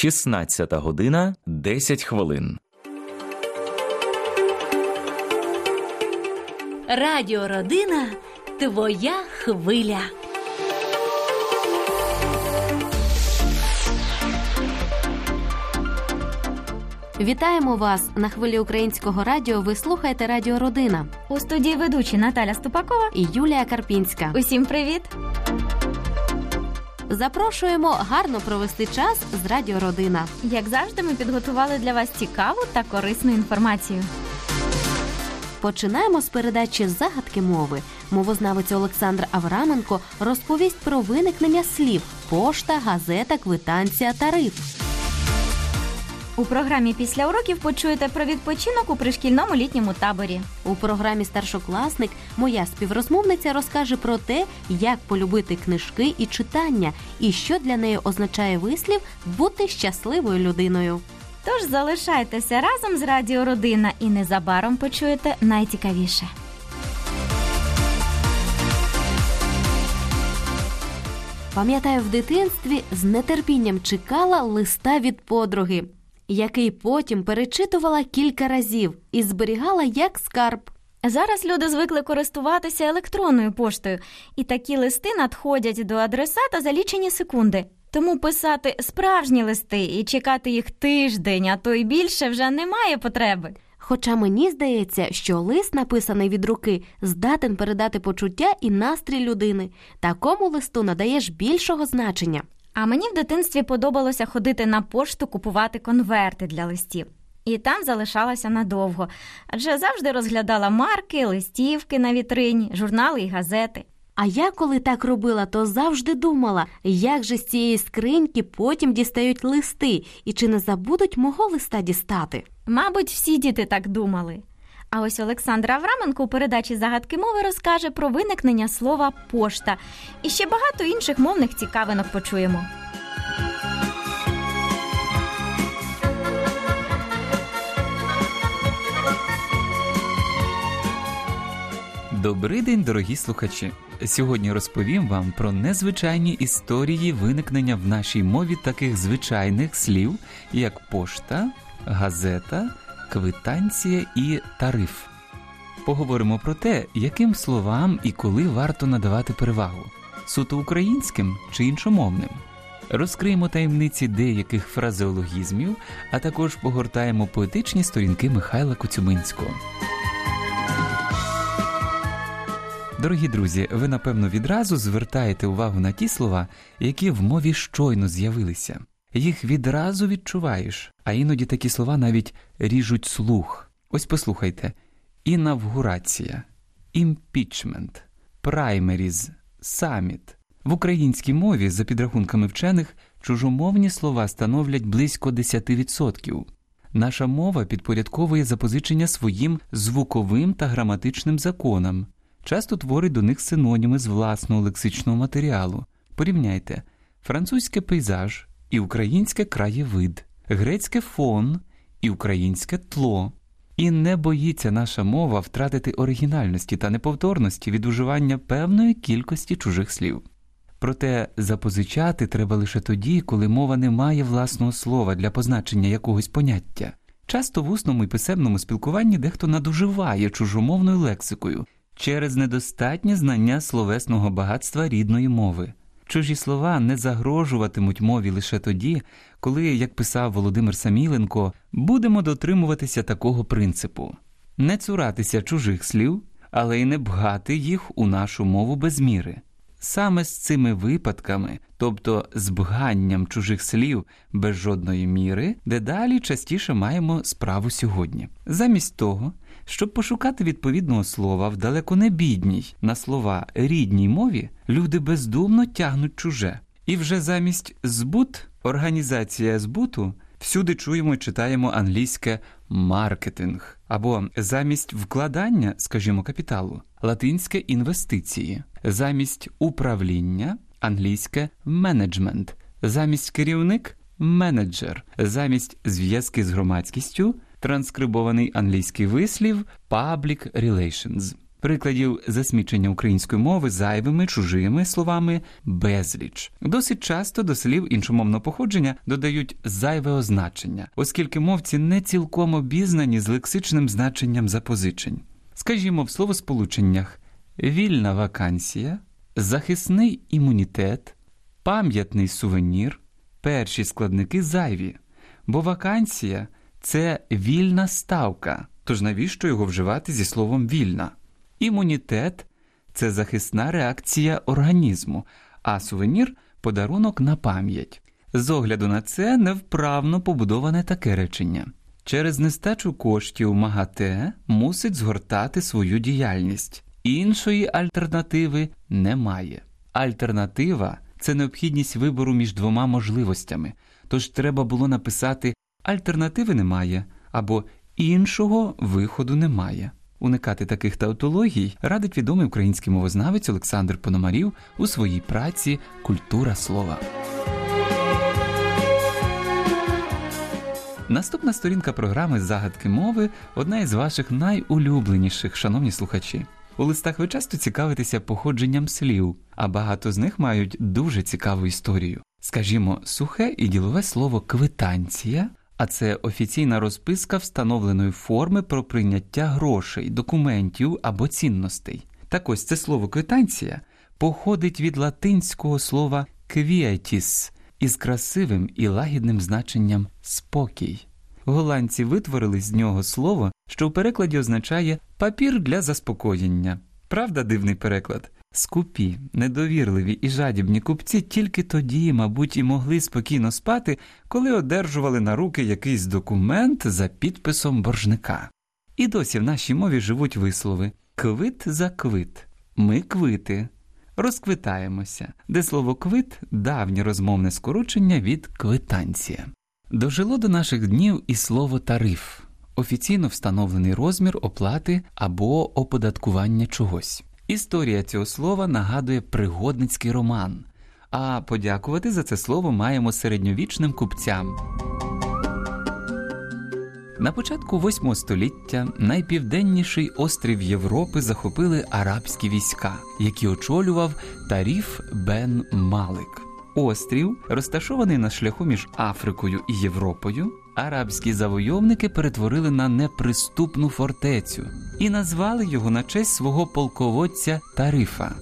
16 година 10 хвилин. Радіо Родина твоя хвиля. Вітаємо вас на хвилі українського радіо. Ви слухаєте Радіо Родина У студії ведучі Наталя Ступакова. і Юлія Карпінська. Усім привіт! Запрошуємо гарно провести час з Радіо Родина. Як завжди, ми підготували для вас цікаву та корисну інформацію. Починаємо з передачі загадки мови. Мовознавець Олександр Авраменко розповість про виникнення слів пошта, газета, квитанція, тариф. У програмі після уроків почуєте про відпочинок у пришкільному літньому таборі. У програмі Старшокласник моя співрозмовниця розкаже про те, як полюбити книжки і читання, і що для неї означає вислів бути щасливою людиною. Тож залишайтеся разом з Радіо Родина і незабаром почуєте найцікавіше. Пам'ятаю, в дитинстві з нетерпінням чекала листа від подруги, який потім перечитувала кілька разів і зберігала як скарб. Зараз люди звикли користуватися електронною поштою, і такі листи надходять до адресата за лічені секунди. Тому писати справжні листи і чекати їх тиждень, а то й більше вже немає потреби. Хоча мені здається, що лист, написаний від руки, здатен передати почуття і настрій людини. Такому листу надаєш більшого значення. А мені в дитинстві подобалося ходити на пошту купувати конверти для листів. І там залишалася надовго, адже завжди розглядала марки, листівки на вітрині, журнали і газети. А я, коли так робила, то завжди думала, як же з цієї скриньки потім дістають листи, і чи не забудуть мого листа дістати. Мабуть, всі діти так думали. А ось Олександра Авраменко у передачі загадки мови розкаже про виникнення слова пошта і ще багато інших мовних цікавинок почуємо. Добрий день, дорогі слухачі! Сьогодні розповім вам про незвичайні історії виникнення в нашій мові таких звичайних слів, як пошта, газета, квитанція і тариф. Поговоримо про те, яким словам і коли варто надавати перевагу суто українським чи іншомовним. Розкриємо таємниці деяких фразеологізмів, а також погортаємо поетичні сторінки Михайла Коцюбинського. Дорогі друзі, ви напевно відразу звертаєте увагу на ті слова, які в мові щойно з'явилися. Їх відразу відчуваєш, а іноді такі слова навіть ріжуть слух. Ось послухайте: інавгурація, імпічмент, праймеріз, саміт. В українській мові, за підрахунками вчених, чужомовні слова становлять близько 10%. Наша мова підпорядковує запозичення своїм звуковим та граматичним законам часто творить до них синоніми з власного лексичного матеріалу. Порівняйте французьке пейзаж і українське краєвид, грецьке фон і українське тло. І не боїться наша мова втратити оригінальності та неповторності від уживання певної кількості чужих слів. Проте запозичати треба лише тоді, коли мова не має власного слова для позначення якогось поняття. Часто в усному і писемному спілкуванні дехто надуживає чужомовною лексикою через недостатнє знання словесного багатства рідної мови. Чужі слова не загрожуватимуть мові лише тоді, коли, як писав Володимир Саміленко, будемо дотримуватися такого принципу не цуратися чужих слів, але й не бгати їх у нашу мову без міри. Саме з цими випадками, тобто з бганням чужих слів без жодної міри, дедалі частіше маємо справу сьогодні. Замість того, щоб пошукати відповідного слова в далеко не бідній на слова рідній мові, люди бездумно тягнуть чуже. І вже замість збут, організація збуту, всюди чуємо і читаємо англійське маркетинг, або замість вкладання, скажімо, капіталу, латинське інвестиції, замість управління, англійське менеджмент, замість керівник менеджер, замість зв'язки з громадськістю транскрибований англійський вислів public relations. Прикладів засмічення української мови зайвими чужими словами безліч. Досить часто до слів іншомовного походження додають зайве означення, оскільки мовці не цілком обізнані з лексичним значенням запозичень. Скажімо, в словосполученнях вільна вакансія, захисний імунітет, пам'ятний сувенір, перші складники зайві, бо вакансія це вільна ставка, тож навіщо його вживати зі словом вільна? Імунітет це захисна реакція організму, а сувенір подарунок на пам'ять. З огляду на це невправно побудоване таке речення. Через нестачу коштів МАГАТЕ мусить згортати свою діяльність. Іншої альтернативи немає. Альтернатива це необхідність вибору між двома можливостями, тож треба було написати альтернативи немає або іншого виходу немає. Уникати таких таутологій радить відомий український мовознавець Олександр Пономарів у своїй праці Культура слова. Наступна сторінка програми Загадки мови одна із ваших найулюбленіших, шановні слухачі. У листах ви часто цікавитеся походженням слів, а багато з них мають дуже цікаву історію. Скажімо, сухе і ділове слово квитанція, а це офіційна розписка встановленої форми про прийняття грошей, документів або цінностей. Так ось це слово квитанція походить від латинського слова quietis із красивим і лагідним значенням спокій. Голландці витворили з нього слово, що в перекладі означає папір для заспокоєння. Правда, дивний переклад? Скупі, недовірливі і жадібні купці тільки тоді, мабуть, і могли спокійно спати, коли одержували на руки якийсь документ за підписом боржника. І досі в нашій мові живуть вислови квит за квит, ми квити, розквитаємося, де слово квит давнє розмовне скорочення від квитанція. Дожило до наших днів і слово тариф офіційно встановлений розмір оплати або оподаткування чогось. Історія цього слова нагадує пригодницький роман, а подякувати за це слово маємо середньовічним купцям. На початку VIII століття найпівденніший острів Європи захопили арабські війська, які очолював Таріф Бен Малик. Острів, розташований на шляху між Африкою і Європою, арабські завойовники перетворили на неприступну фортецю і назвали його на честь свого полководця Тарифа.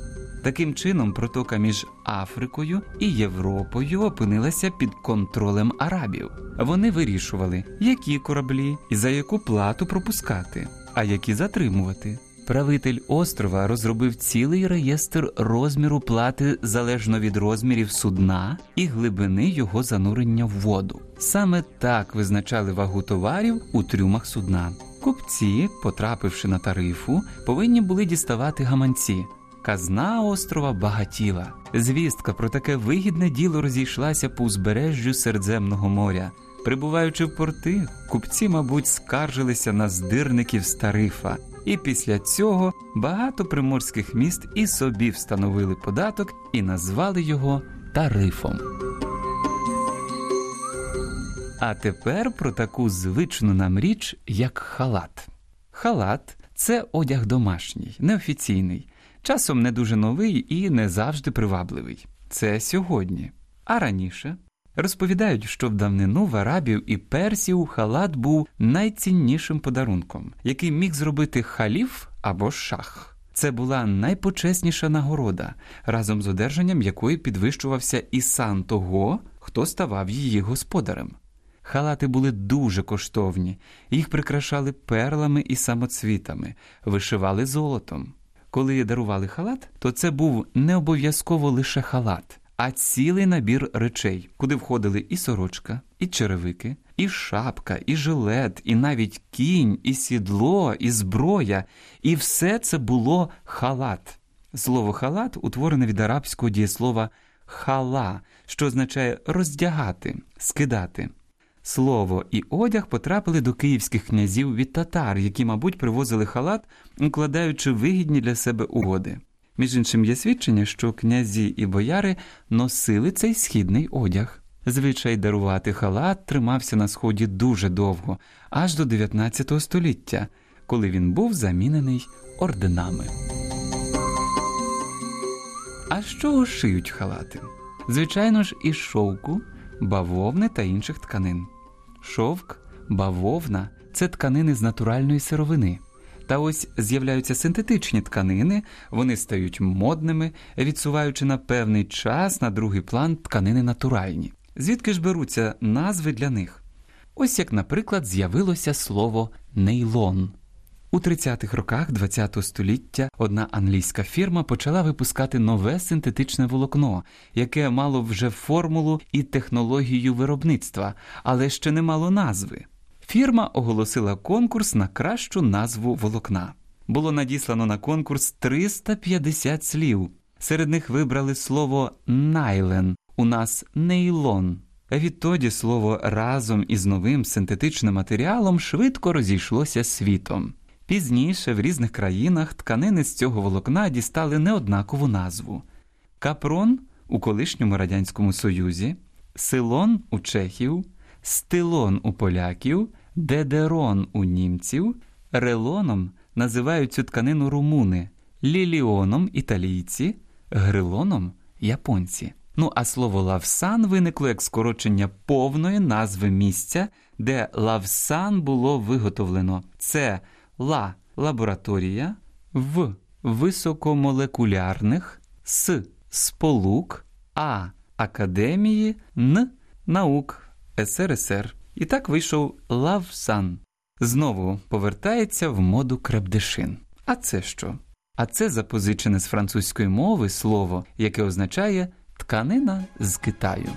Таким чином, протока між Африкою і Європою опинилася під контролем арабів. Вони вирішували, які кораблі і за яку плату пропускати, а які затримувати. Правитель острова розробив цілий реєстр розміру плати залежно від розмірів судна і глибини його занурення в воду. Саме так визначали вагу товарів у трюмах судна. Купці, потрапивши на тарифу, повинні були діставати гаманці. Казна острова багатіла. Звістка про таке вигідне діло розійшлася по узбережжю Середземного моря. Прибуваючи в порти, купці, мабуть, скаржилися на здирників з тарифа, і після цього багато приморських міст і собі встановили податок і назвали його тарифом. А тепер про таку звичну нам річ, як халат. Халат це одяг домашній, неофіційний, часом не дуже новий і не завжди привабливий. Це сьогодні. А раніше розповідають, що в давнину в арабів і персів халат був найціннішим подарунком, який міг зробити халіф або шах. Це була найпочесніша нагорода, разом з одержанням якої підвищувався і сан того, хто ставав її господарем. Халати були дуже коштовні, їх прикрашали перлами і самоцвітами, вишивали золотом. Коли дарували халат, то це був не обов'язково лише халат, а цілий набір речей, куди входили і сорочка, і черевики, і шапка, і жилет, і навіть кінь, і сідло, і зброя, і все це було халат. Слово халат утворене від арабського дієслова хала, що означає роздягати, скидати. Слово і одяг потрапили до київських князів від татар, які, мабуть, привозили халат, укладаючи вигідні для себе угоди. Між іншим є свідчення, що князі і бояри носили цей східний одяг. Звичай дарувати халат тримався на сході дуже довго, аж до 19 століття. коли він був замінений орденами. А з чого шиють халати? Звичайно ж, із шовку, бавовни та інших тканин. Шовк, бавовна це тканини з натуральної сировини. Та ось з'являються синтетичні тканини, вони стають модними, відсуваючи на певний час на другий план тканини натуральні. Звідки ж беруться назви для них? Ось як, наприклад, з'явилося слово нейлон. У 30-х роках ХХ століття одна англійська фірма почала випускати нове синтетичне волокно, яке мало вже формулу і технологію виробництва, але ще не мало назви. Фірма оголосила конкурс на кращу назву волокна. Було надіслано на конкурс 350 слів. Серед них вибрали слово найлен, у нас нейлон. Відтоді слово разом із новим синтетичним матеріалом швидко розійшлося світом. Пізніше в різних країнах тканини з цього волокна дістали неоднакову назву: капрон у колишньому радянському союзі, силон у чехів, стилон у поляків, дедерон у німців, релоном називають цю тканину румуни, ліліоном італійці, грилоном японці. Ну а слово лавсан виникло як скорочення повної назви місця, де лавсан було виготовлено. Це ла лабораторія, в високомолекулярних, с сполук, а академії, н наук СРСР. І так вийшов лавсан. Знову повертається в моду крепдешин. А це що? А це запозичене з французької мови слово, яке означає тканина з Китаю.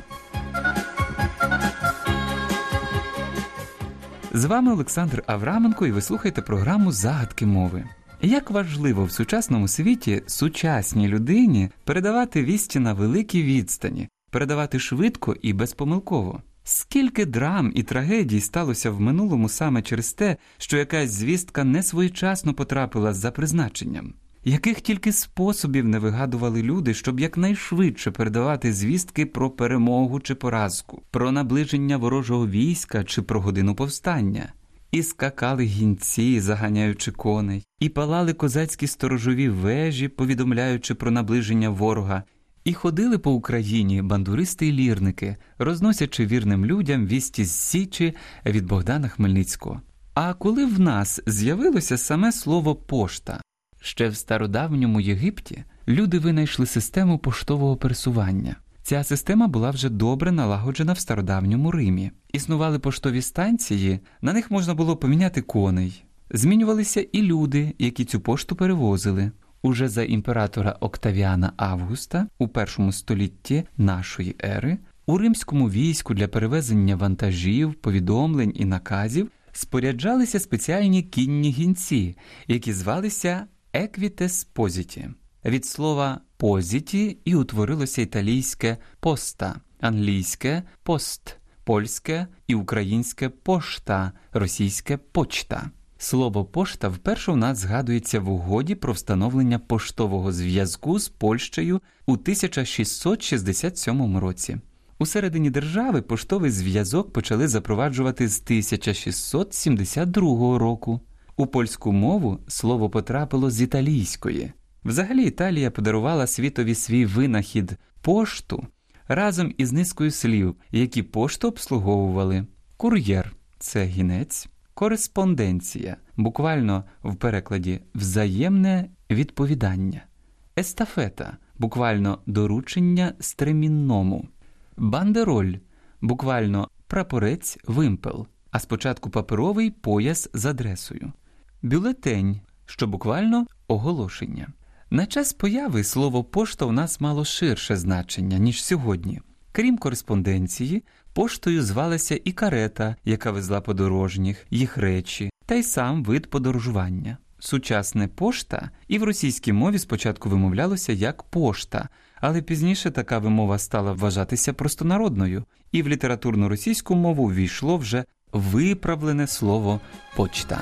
З вами Олександр Авраменко, і ви слухаєте програму Загадки мови. Як важливо в сучасному світі сучасній людині передавати вісті на великій відстані, передавати швидко і безпомилково. Скільки драм і трагедій сталося в минулому саме через те, що якась звістка не своєчасно потрапила за призначенням? Яких тільки способів не вигадували люди, щоб якнайшвидше передавати звістки про перемогу чи поразку, про наближення ворожого війська чи про годину повстання? І скакали гінці, заганяючи коней, і палали козацькі сторожові вежі, повідомляючи про наближення ворога, і ходили по Україні бандуристи й лірники, розносячи вірним людям вісті з Січі від Богдана Хмельницького. А коли в нас з'явилося саме слово пошта, ще в стародавньому Єгипті люди винайшли систему поштового пересування. Ця система була вже добре налагоджена в стародавньому Римі. Існували поштові станції, на них можна було поміняти коней. Змінювалися і люди, які цю пошту перевозили. Уже за імператора Октавіана Августа у першому столітті нашої ери у римському війську для перевезення вантажів, повідомлень і наказів споряджалися спеціальні кінні гінці, які звалися еквітес позіті. Від слова позіті і утворилося італійське поста, англійське пост, польське і українське пошта, російське почта. Слово пошта вперше у нас згадується в угоді про встановлення поштового зв'язку з Польщею у 1667 році. У середині держави поштовий зв'язок почали запроваджувати з 1672 року. У польську мову слово потрапило з італійської. Взагалі Італія подарувала світові свій винахід пошту разом із низкою слів, які пошту обслуговували. Кур'єр це гінець, кореспонденція, буквально в перекладі взаємне відповідання, естафета, буквально доручення стремінному, бандероль, буквально прапорець вимпел, а спочатку паперовий пояс з адресою, бюлетень, що буквально оголошення. На час появи слово пошта у нас мало ширше значення, ніж сьогодні. Крім кореспонденції, поштою звалася і карета, яка везла подорожніх, їх речі, та й сам вид подорожування. Сучасне пошта і в російській мові спочатку вимовлялося як пошта, але пізніше така вимова стала вважатися простонародною, і в літературну російську мову ввійшло вже виправлене слово почта.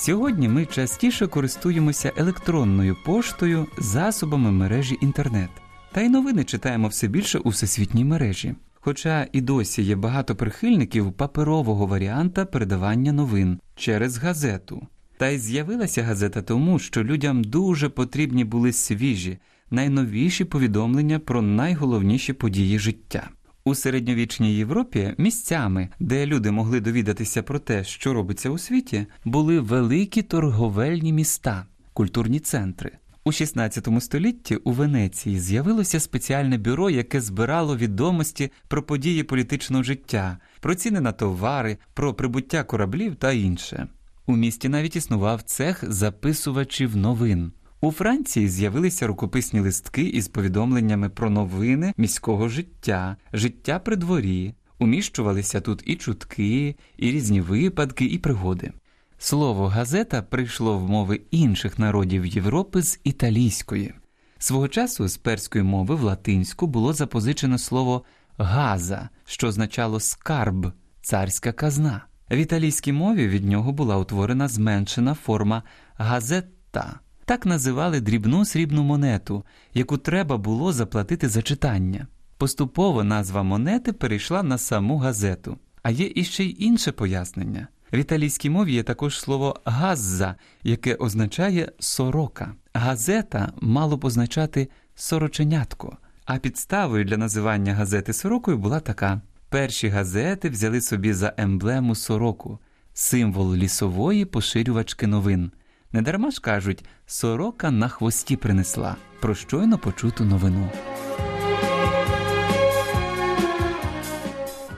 Сьогодні ми частіше користуємося електронною поштою, засобами мережі інтернет. Та й новини читаємо все більше у всесвітній мережі. Хоча і досі є багато прихильників паперового варіанта передавання новин через газету. Та й з'явилася газета тому, що людям дуже потрібні були свіжі, найновіші повідомлення про найголовніші події життя. У середньовічній Європі місцями, де люди могли довідатися про те, що робиться у світі, були великі торговельні міста, культурні центри. У 16 столітті у Венеції з'явилося спеціальне бюро, яке збирало відомості про події політичного життя, про ціни на товари, про прибуття кораблів та інше. У місті навіть існував цех записувачів новин. У Франції з'явилися рукописні листки із повідомленнями про новини міського життя, життя при дворі. Уміщувалися тут і чутки, і різні випадки, і пригоди. Слово газета прийшло в мови інших народів Європи з італійської. Свого часу з перської мови в латинську було запозичено слово газа, що означало скарб, царська казна. В італійській мові від нього була утворена зменшена форма газетта. Так називали дрібну срібну монету, яку треба було заплатити за читання. Поступово назва монети перейшла на саму газету. А є іще й інше пояснення. В італійській мові є також слово газза, яке означає сорока. Газета мало б означати сороченятко. А підставою для називання газети сорокою була така: перші газети взяли собі за емблему сороку, символ лісової поширювачки новин. Недарма ж кажуть, сорока на хвості принесла про щойно почуту новину.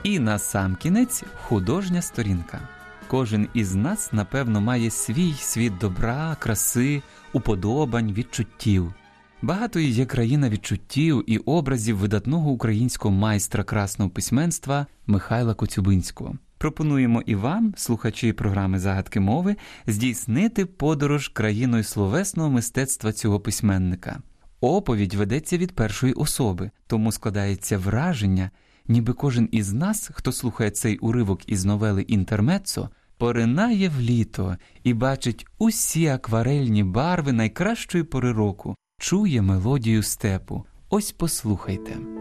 І на сам кінець художня сторінка. Кожен із нас, напевно, має свій світ добра, краси, уподобань, відчуттів. Багатою є країна відчуттів і образів видатного українського майстра красного письменства Михайла Коцюбинського. Пропонуємо і вам, слухачі програми Загадки мови, здійснити подорож країною словесного мистецтва цього письменника. Оповідь ведеться від першої особи, тому складається враження, ніби кожен із нас, хто слухає цей уривок із новели Інтермецо, поринає в літо і бачить усі акварельні барви найкращої пори року, чує мелодію степу. Ось послухайте.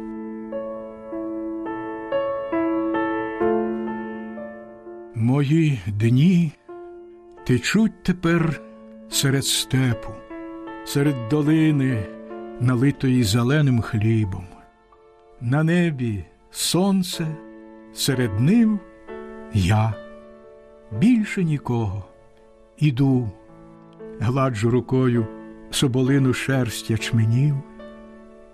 Мої дні течуть тепер серед степу, серед долини, налитої зеленим хлібом. На небі сонце, серед нив я, більше нікого. Іду, гладжу рукою соболину шерсть ячменів,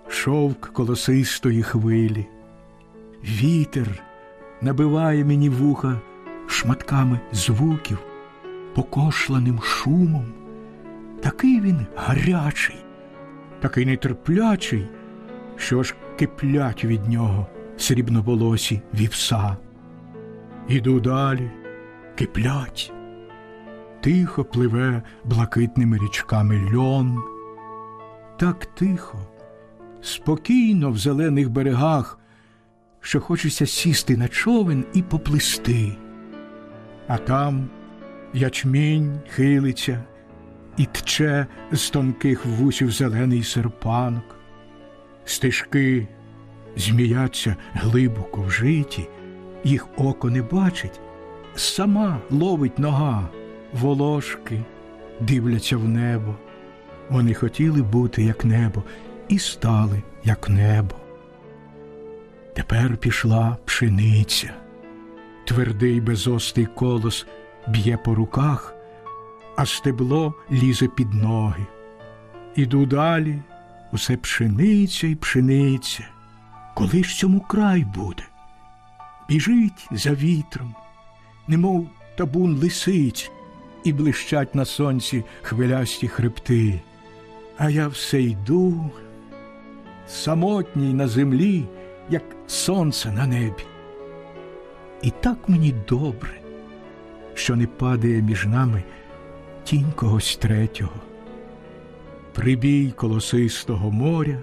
шовк колосистої хвилі, вітер набиває мені вуха шматками звуків, покошланим шумом. Такий він гарячий, такий нетерплячий, що ж киплять від нього срібноволосі вівса. Іду далі, киплять, тихо пливе блакитними річками льон. Так тихо, спокійно в зелених берегах, що хочеться сісти на човен і поплисти. А там ячмінь хилиться і тче з тонких вусів зелений серпанок, стежки зміяться глибоко в житі, їх око не бачить, сама ловить нога, волошки дивляться в небо. Вони хотіли бути як небо, і стали як небо. Тепер пішла пшениця твердий безостий колос б'є по руках, а стебло лізе під ноги. Іду далі, усе пшениця й пшениця. Коли ж цьому край буде? Біжить за вітром, немов табун лисиць, і блищать на сонці хвилясті хребти. А я все йду, самотній на землі, як сонце на небі. І так мені добре, що не падає між нами тінь когось третього. Прибій колосистого моря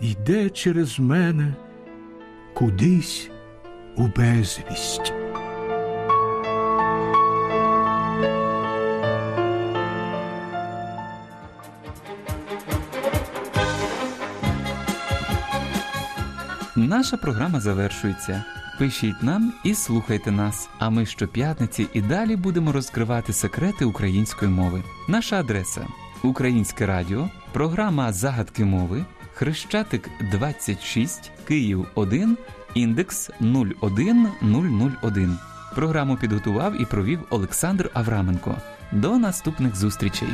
йде через мене кудись у безвість. Наша програма завершується. Пишіть нам і слухайте нас. А ми щоп'ятниці і далі будемо розкривати секрети української мови. Наша адреса Українське радіо, програма Загадки мови, Хрещатик 26, Київ 1, індекс 01001. Програму підготував і провів Олександр Авраменко. До наступних зустрічей!